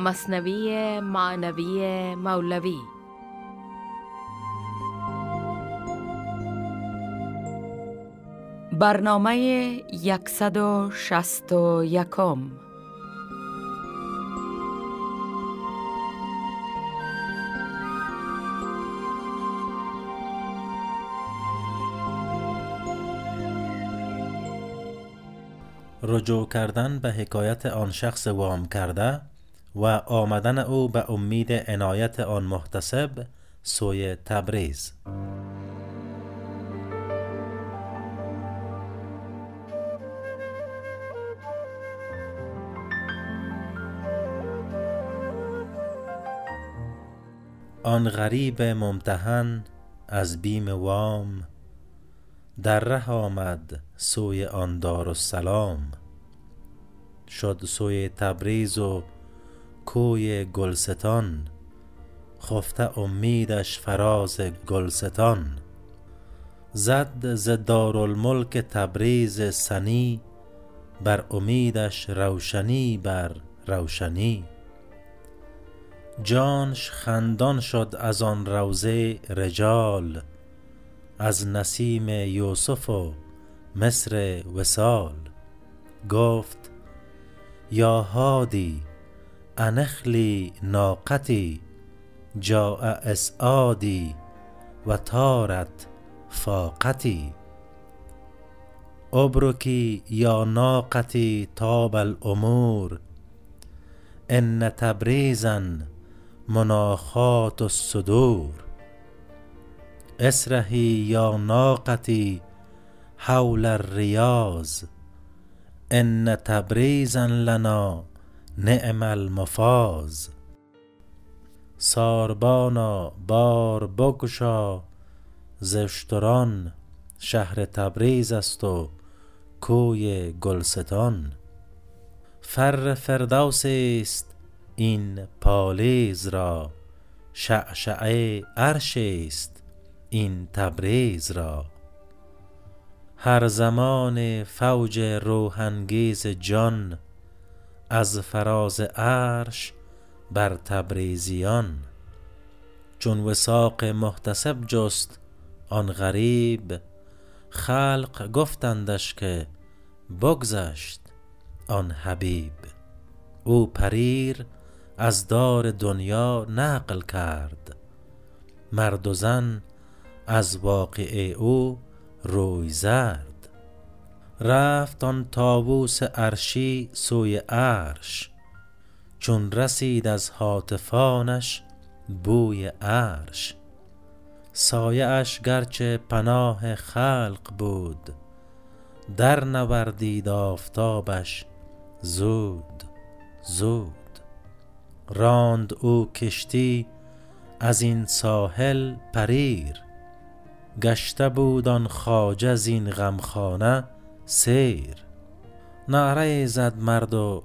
مصنوی معنوی مولوی. برنامه 161 رجوع کردن به حکایت آن شخص وام کرده و آمدن او به امید عنایت آن محتسب سوی تبریز. آن غریب ممتحن از بیم وام در ره آمد سوی آن دارالسلام. شد سوی تبریز و کوی گلستان خفته امیدش فراز گلستان. زد ز دارالملک تبریز سنی بر امیدش روشنی بر روشنی. جانش خندان شد از آن روضه رجال از نسیم یوسف و مصر وصال. گفت یا هادی انخلی ناقتی جاء اسعادی و طارت فاقتی. ابرکی یا ناقتی طاب الامور ان تبریزا مناخات الصدور. اسرحی یا ناقتی حول الریاض ان تبریزا لنا نعم المفاز. ساربانا بار بگشا ز اشتران شهر تبریز است و کوی گلستان. فر فردوس است این پالیز را شعشعه عرش است این تبریز را. هر زمان فوج روح انگیز جان از فراز عرش بر تبریزیان. چون وثاق محتسب جست آن غریب خلق گفتندش که بگذشت آن حبیب. او پریر از دار دنیا نقل کرد. مرد و زن از واقعه او روی زرد رفت آن طاووس عرشی سوی عرش چون رسید از هاتفانش بوی عرش. سایه اش گرچه پناه خلق بود در نوردید آفتابش زود زود. راند او کشتی از این ساحل پریر گشته بود آن خواجه زین غمخانه سیر. نعره زد مرد و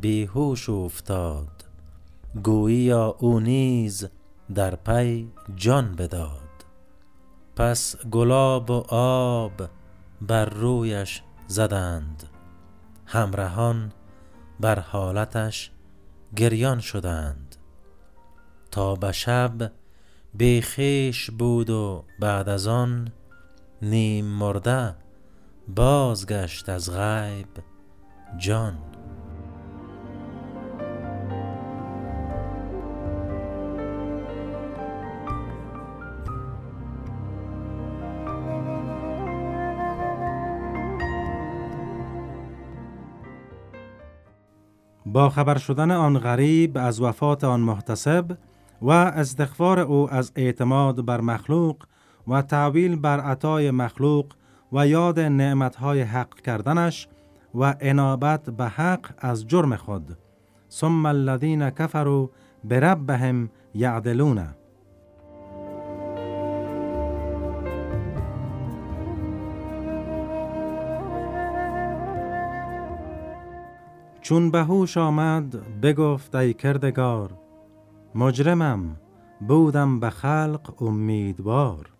بی هوش اوفتاد گوییا او نیز در پی جان بداد. پس گلاب و آب بر رویش زدند. همرهان بر حالتش گریان شدند. تا به شب بی خویش بود و بعد از آن نیم مرده بازگشت از غیب جان. با خبر شدن آن غریب از وفات آن محتسب و استغفار او از اعتماد بر مخلوق و تعویل بر عطای مخلوق و یاد نعمتهای حق کردنش و انابت به حق از جرم خود. ثم الذین کفروا بربهم یعدلون. چون به هوش آمد بگفت ای کردگار مجرمم بودم به خلق امیدوار.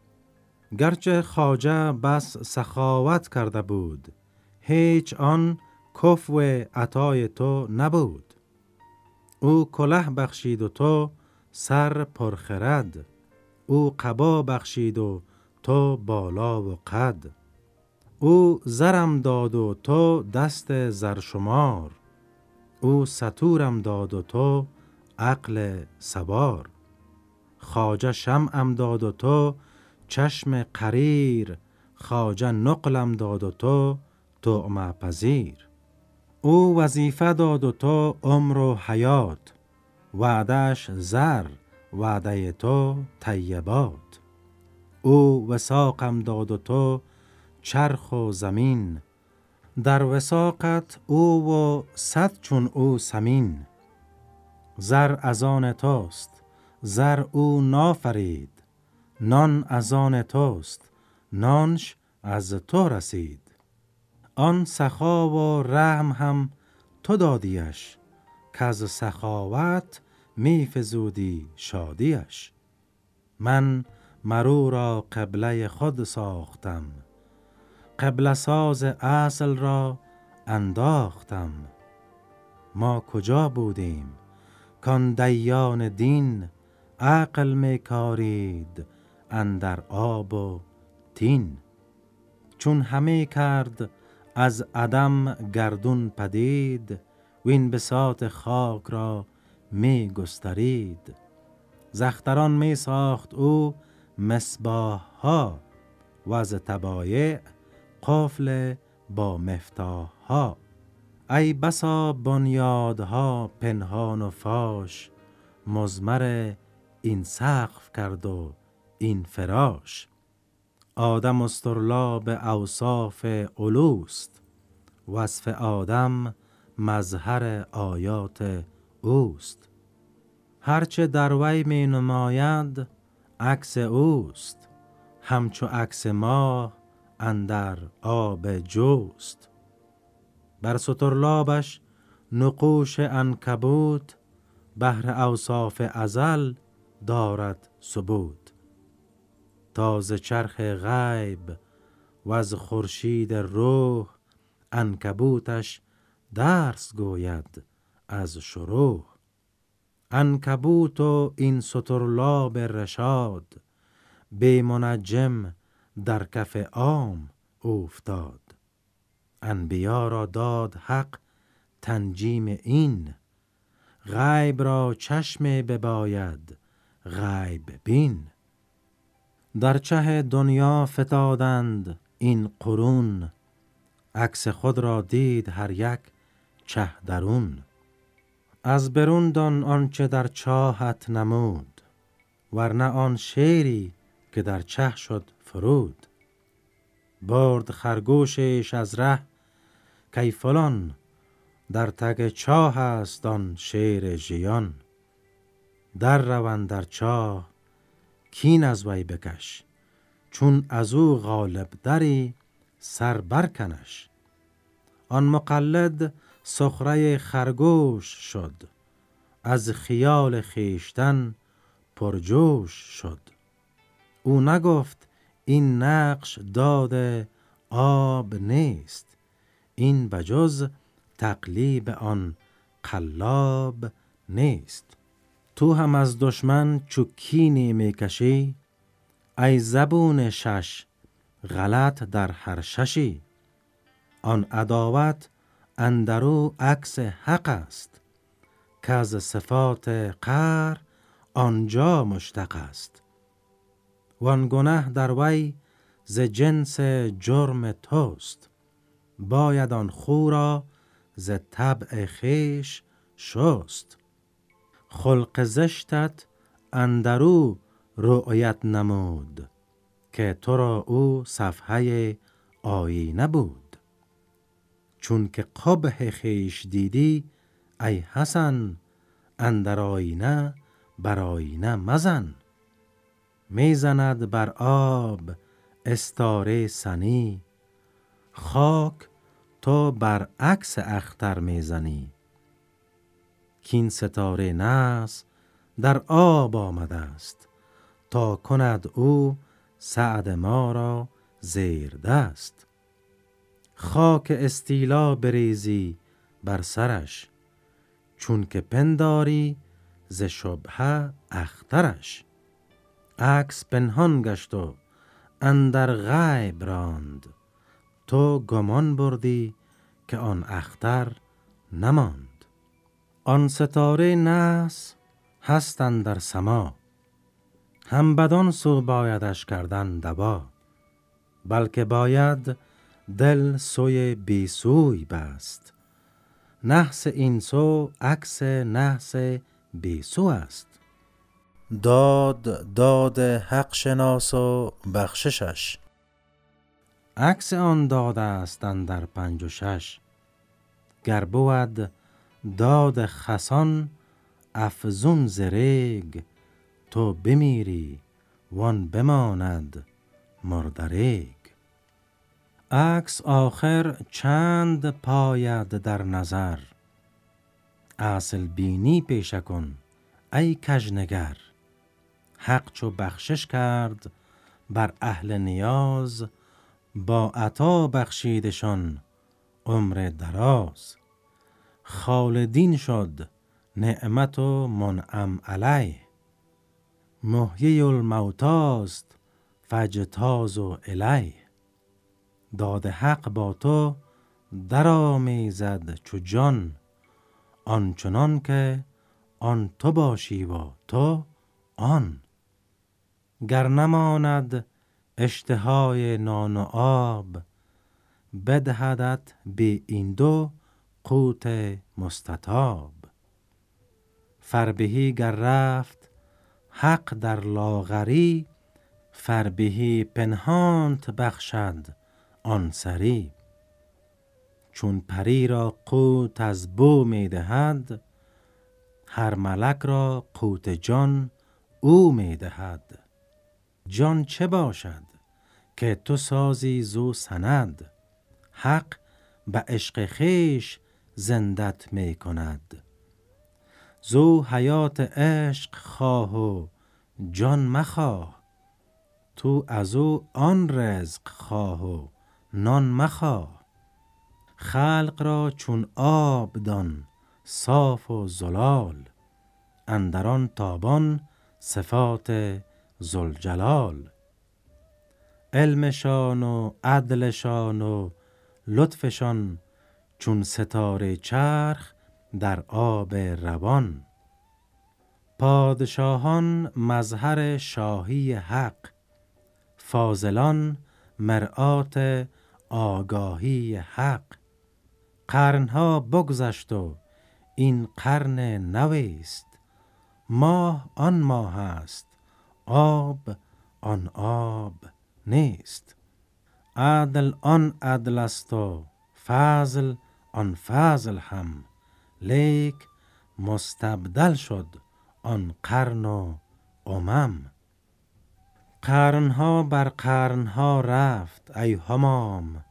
گرچه خاجه بس سخاوت کرده بود هیچ آن کفو عطای تو نبود. او کله بخشید و تو سر پرخرد او قبا بخشید و تو بالا و قد. او زرم داد و تو دست زرشمار او ستورم داد و تو عقل سوار. خاجه شمعم داد و تو چشم قریر خاجه نقلم داد و تو تعمه پذیر. او وظیفه داد و تو عمر و حیات وعدش زر وعده تو طیبات. او وساقم داد و تو چرخ و زمین در وساقت او و صد چون او سمین. زر از آن توست زر او نافرید. نان از آن توست نانش از تو رسید. آن سخا و رحم هم تو دادیش که از سخاوت می فزودی شادیش. من مرو را قبله خود ساختم قبل ساز اصل را انداختم. ما کجا بودیم؟ کان دیان دین عقل می کارید اندر آب و تین. چون همه کرد از عدم گردون پدید وین بساط خاک را می گسترید. زختران می ساخت او مصباح ها و از تبایع قفل با مفتاح ها ای بسا بنیادها پنهان و فاش مزمر این سقف کرد و این فراش. آدم استرلاب اوصاف علوست وصف آدم مظهر آیات اوست. هرچه در وی می نماید عکس اوست. همچو عکس ما اندر آب جوست. بر سطرلابش نقوش انکبوت بهر اوصاف ازل دارد ثبوت. تاز چرخ غیب و از خورشید روح انکبوتش درس گوید از شروع انکبوت و این سطرلاب رشاد به منجم در کف عام افتاد انبیا را داد حق تنجیم این. غیب را چشم بباید غیب بین. در چه دنیا فتادند این قرون؟ عکس خود را دید هر یک چه درون. از برون دان آنچه در چاهت نمود ورنه آن شیری که در چه شد فرود. برد خرگوشش از ره کی فلان در تگ چاه است آن شیر ژیان. در روند در چاه کین از وی بکش چون از او غالب دری سر برکنش. آن مقلد سخره خرگوش شد از خیال خیشتن پرجوش شد. او نگفت این نقش داده آب نیست این بجز تقلیب آن قلاب نیست. تو هم از دشمن چوکینی می‌کشی؟ ای زبون شش غلط در هر ششی. آن عداوت اندرو عکس حق است. که از صفات قهر آنجا مشتق است. وان گنه در وی ز جنس جرم توست. باید آن خو را ز طبع خیش شست. خلق زشتت اندرو رؤیت نمود که تو را او صفحه آیینه بود. چون که قبح خیش دیدی ای حسن اندر آینه بر آینه مزن. می‌زند بر آب استاره سنی خاک تو بر عکس اختر می‌زنی. کین ستاره نس در آب آمده است تا کند او سعد ما را زیر دست. خاک استیلا بریزی بر سرش چون که پنداری ز شبهه اخترش. عکس پنهان گشت و اندر غیب راند. تو گمان بردی که آن اختر نماند. آن ستاره نس هستند در سما. هم بدان سو بایدش کردن دوا بلکه باید دل سوی بی سوی بست. نحس این سو عکس نحس بی سو است. داد داد حق شناس و بخششش. عکس آن داد است در پنج و شش. گر بود داد خسان افزون زرگ تو بمیری وان بماند مردریگ. عکس آخر چند پاید در نظر؟ اصل بینی پیشه کن ای کژنگر. حق چو بخشش کرد بر اهل نیاز با عطا بخشیدشان عمر دراز. خالدین شد نعمت و منعم علیه. محیی الموتاست فجتاز و الیه. داد حق با تو در آمیزد چو جان. آنچنان که آن تو باشی و تو آن. گر نماند اشتهای نان و آب بدهدت بی این دو قوت مستطاب. فربهی گر رفت حق در لاغری فربهی پنهانت بخشد آن سری. چون پری را قوت از بو می دهد هر ملک را قوت جان او می دهد. جان چه باشد که تو سازی زو سند؟ حق به عشق خیش زندت می کند. زو حیات عشق خواه و جان مخواه. تو از او آن رزق خواه و نان مخواه. خلق را چون آب دان صاف و زلال. اندران تابان صفات زلجلال علمشان و عدلشان و لطفشان چون ستاره چرخ در آب روان. پادشاهان مظهر شاهی حق فاضلان مرآت آگاهی حق. قرنها بگذشت و این قرن نویست ماه آن ماه است آب آن آب نیست. عدل آن عدل است و فضل آن فضل هم لیک مستبدل شد آن قرن و امم. قرنها بر قرنها رفت ای همام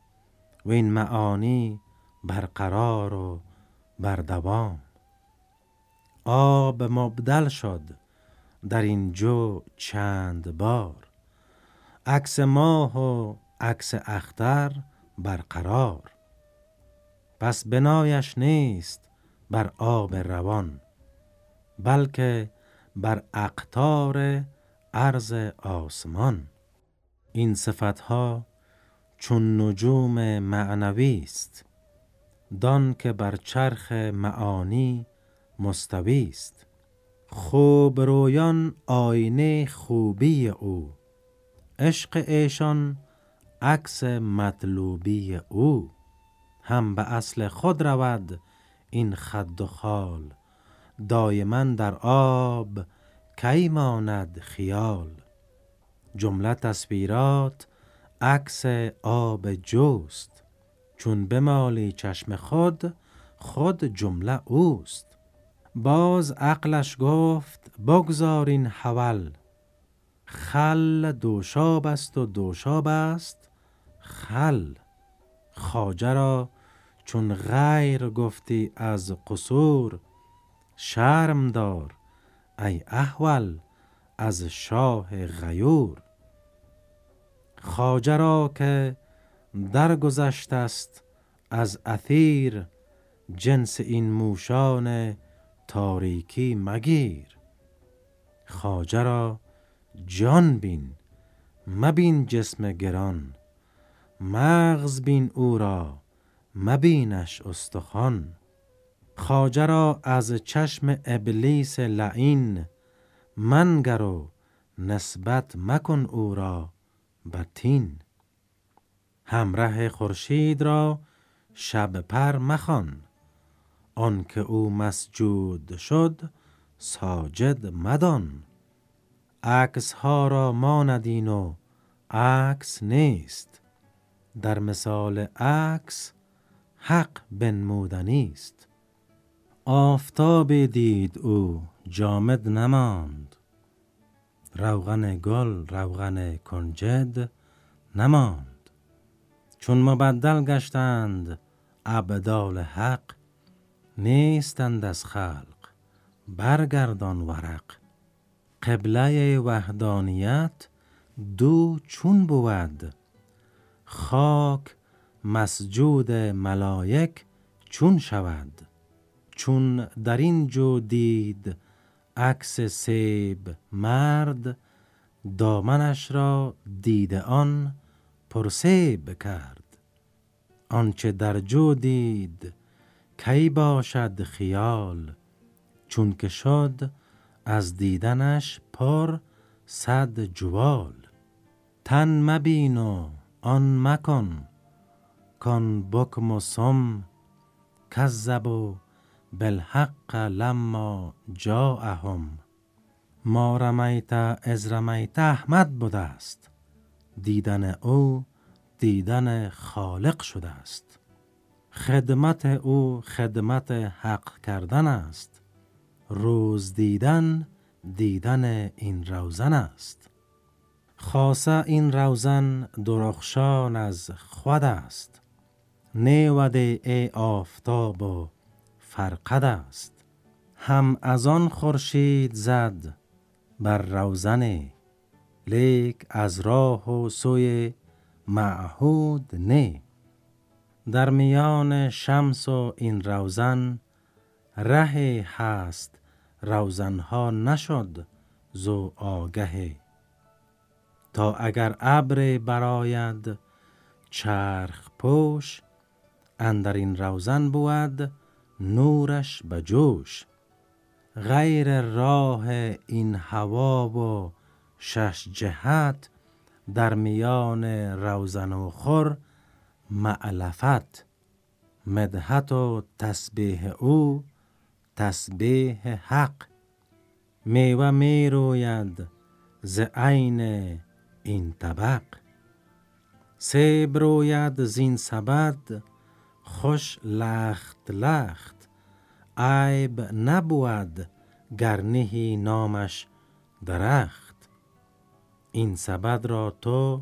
و این معانی برقرار و بر دوام. آب مبدل شد در این جو چند بار عکس ماه و عکس اختر برقرار پس بنایش نیست بر آب روان بلکه بر اقطار عرض آسمان. این صفتها چون نجوم معنوی است دان که بر چرخ معانی مستوی است. خوب رویان آینه خوبی او عشق ایشان عکس مطلوبی او. هم به اصل خود رود این خد و خال. دایما در آب کی ماند خیال؟ جمله تصویرات عکس آب جوست. چون بمالی چشم خود خود جمله اوست. باز عقلش گفت بگذارین حول. خل دوشاب است و دوشاب است خل. خاجه را چون غیر گفتی از قصور شرم دار ای احول از شاه غیور. خاجه را که درگذشت است از اثیر جنس این موشان تاریکی مگیر. خاجه را جان بین مبین جسم گران مغز بین او را مبینش استخوان خاجه را از چشم ابلیس لعین منگر و نسبت مکن او را بتین همره خورشید را شب پر مخوان آنکه او مسجود شد ساجد مدان. عکس ها را ما ندین و عکس نیست در مثال عکس حق بنمودنی است. آفتاب دید او جامد نماند. روغن گل روغن کنجد نماند. چون مبدل گشتند ابدال حق نیستند از خلق برگردان ورق. قبله وحدانیت دو چون بود خاک مسجود ملائک چون شود چون در این جو دید عکس سیب مرد دامنش را دید آن پرسیب کرد. آنچه در جو دید کی باشد خیال چون که شد از دیدنش پر صد جوال. تن مبین و آن مکن کان بکم سم کذب و بالحق لما جاءهم. ما رمیت از رمیت احمد بوده است. دیدن او دیدن خالق شده است. خدمت او خدمت حق کردن است. روز دیدن دیدن این روزن است. خاصه این روزن درخشان از خود است. نیوده ای آفتاب و فرقد است. هم از آن خورشید زد بر روزنه لیک از راه و سوی معهود نه در میان شمس و این روزن ره هست روزنها نشد زو آگه. تا اگر ابر براید چرخ پوش اندر این روزن بود نورش به جوش. غیر راه این هوا و شش جهت در میان روزن و خور معلفت مدحت و تسبیح او تسبیح حق. میوه می روید ز عین این طبق. سیب روید زین سبد خوش لخت لخت. عیب نبود گرنهی نامش درخت. این سبد را تو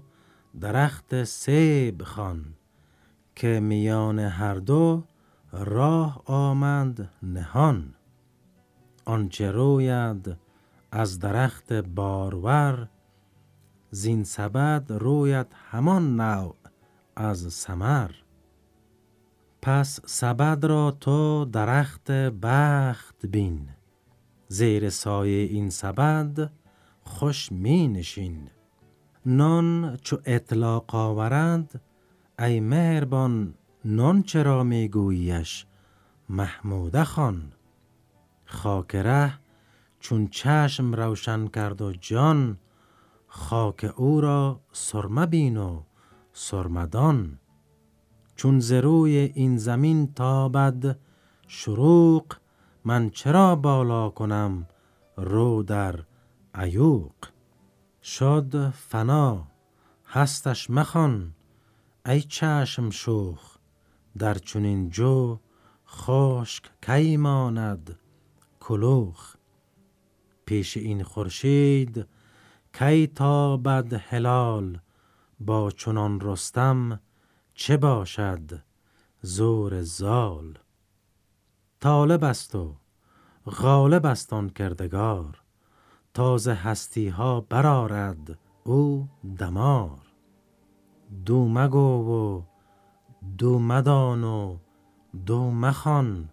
درخت سیب خان که میان هر دو راه آمد نهان. آنچه روید از درخت بارور زین سبد روید همان نوع از سمر پس سبد را تو درخت بخت بین. زیر سایه این سبد خوش می نشین. نان چو اطلاق آورند ای مهربان نان چرا می گوییش؟ محموده خان خاک ره چون چشم روشن کرد و جان خاک او را سرمه بین و سرمدان. چون زروی این زمین تابد شروق من چرا بالا کنم رو در عیوق؟ شد فنا هستش مخان ای چشم شوخ در چنین جو خشک کی ماند کلوخ؟ پیش این خورشید کی تابد هلال با چنان رستم چه باشد زور زال؟ طالب است و غالب است آن کردگار تازه هستی ها برارد او دمار. دو مگو و دو مدان و دو مخان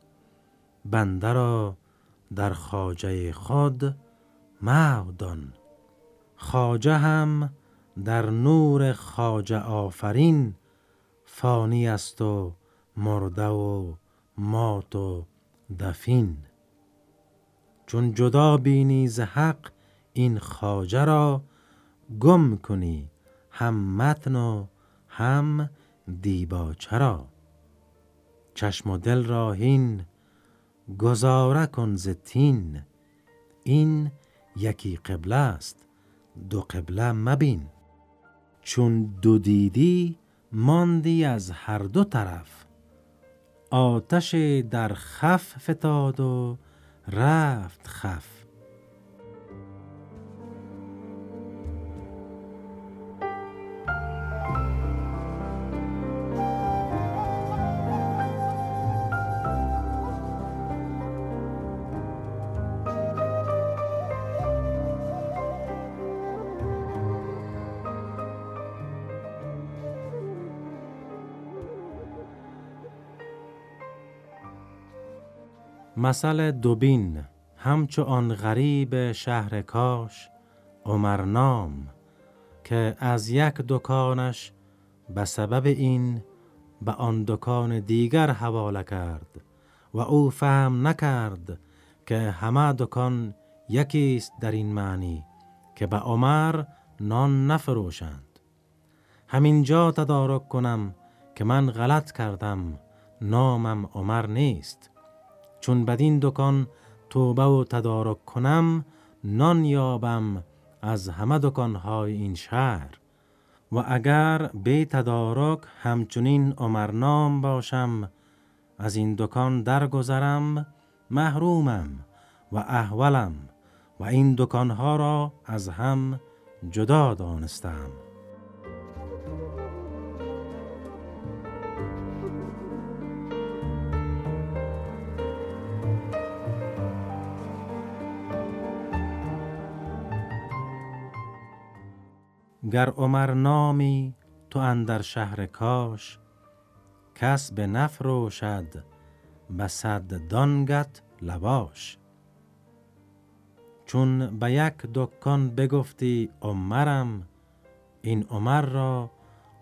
بنده را در خاجه خود مودان. خاجه هم در نور خاجه آفرین فانی است و مرده و مات و دفین. چون جدا بینی ز حق این خاجه را گم کنی هم متن و هم دیباچه را. چشم و دل را هین گزاره کن ز تین. این یکی قبله است دو قبله مبین. چون دو دیدی ماندی از هر دو طرف. آتش در خف فتاد و رفت خف. مثل دوبین همچو آن غریب شهر کاش عمرنام که از یک دکانش به سبب این به آن دکان دیگر حواله کرد و او فهم نکرد که همه دکان یکی است در این معنی که به عمر نان نفروشند. همینجا تدارک کنم که من غلط کردم نامم عمر نیست. چون بدین دکان توبه و تدارک کنم نان یابم از همه دکانهای این شهر. و اگر به تدارک همچنین عمرنام باشم از این دکان درگذرم محرومم و احولم و این دکانها را از هم جدا دانستم. گر عمر نامی تو اندر شهر کاش کس به نفروشد به صد دانگت لواش. چون به یک دکان بگفتی عمرم این عمر را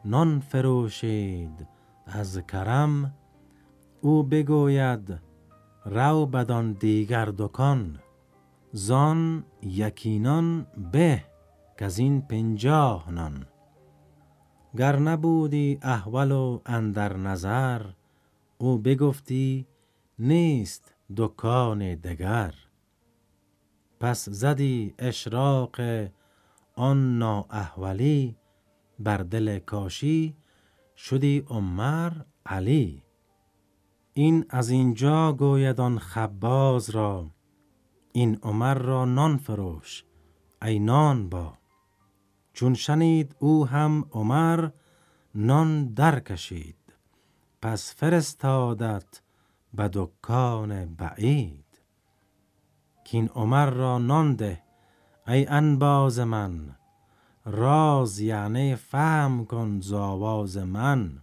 نان فروشید از کرم. او بگوید رو بدان دیگر دکان زان یکینان به. که از این پنجاه نان. گر نبودی احول و اندر نظر او بگفتی نیست دکان دگر. پس زدی اشراق آن نااحولی بر دل کاشی شدی عمر علی. این از اینجا گوید آن خباز را این عمر را نان فروش ای نان با. چون شنید او هم عمر نان در کشید پس فرستادت به دکان بعید. کین عمر را نان ده ای انباز من. راز یعنی فهم کن زاواز من.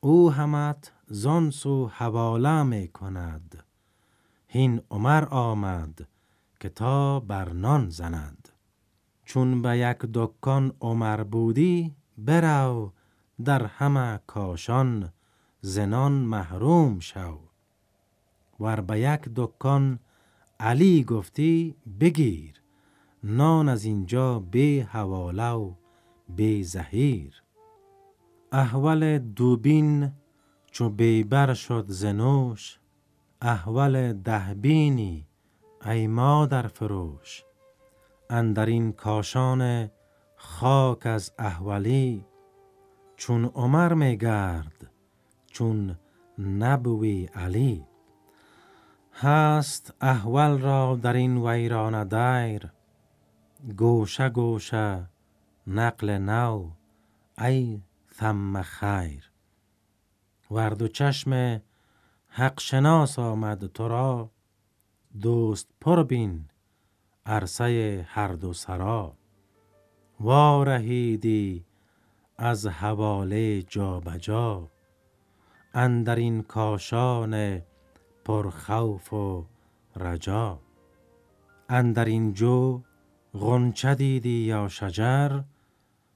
او همت زانسو حواله می کند. هین عمر آمد که تا بر نان زند. چون به یک دکان عمر بودی برو در همه کاشان زنان محروم شو. ور به یک دکان علی گفتی بگیر نان از اینجا به حواله و به زهیر. احول دوبین چو بیبر شد زنوش احول دهبینی ای مادر فروش. اندر این کاشان خاک از احولی چون عمر می گرد چون نبوی علی. هست احول را در این ویران دایر گوشه گوشه نقل نو ای ثم خیر. ورد و چشم حق شناس آمد تو را دوست پر بین عرصه هر دو سرا. وارهیدی از حواله جا بجا اندر این کاشان پر خوف و رجا. اندر این جو غنچه دیدی یا شجر.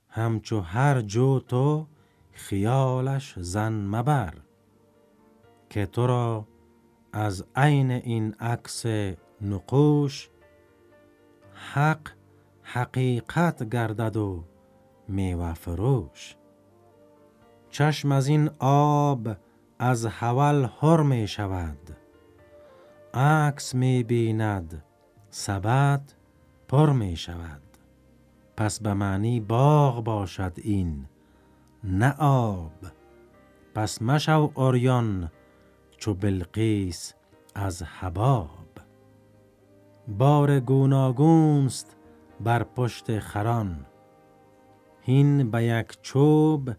همچو هر جو تو خیالش زن مبر. که تو را از عین این عکس نقوش حق حقیقت گردد و میوه فروش. چشم از این آب از حول هر می شود. عکس می بیند سبد پر می شود. پس به معنی باغ باشد این نه آب. پس مشو اوریان چو بلقیس از حباب. بار گوناگونست بر پشت خران. هین به یک چوب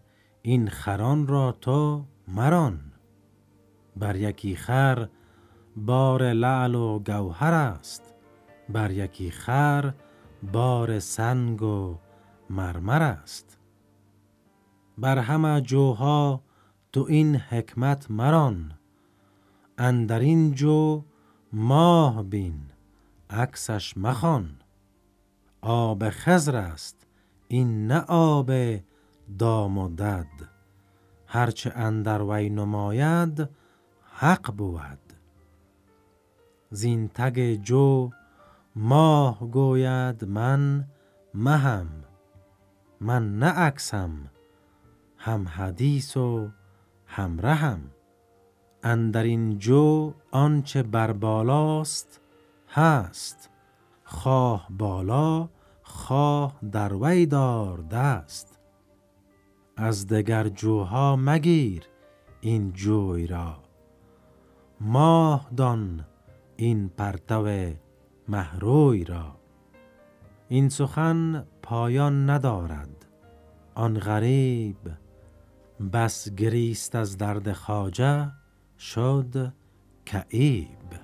این خران را تو مران. بر یکی خر بار لعل و گوهر است. بر یکی خر بار سنگ و مرمر است. بر همه جوها تو این حکمت مران. اندر این جو ماه بین. عکسش مخوان. آب خزر است این نه آب دام و دد. هرچه اندر وی نماید حق بود. زین تگ جو ماه گوید من مهم. من نه عکسم هم حدیث و هم رهم اندر این جو آنچه بر بالاست هست. خواه بالا خواه در وی دار دست. از دگر جوها مگیر این جوی را. ماه دان این پرتو محروی را. این سخن پایان ندارد. آن غریب بس گریست از درد خواجه شد کعیب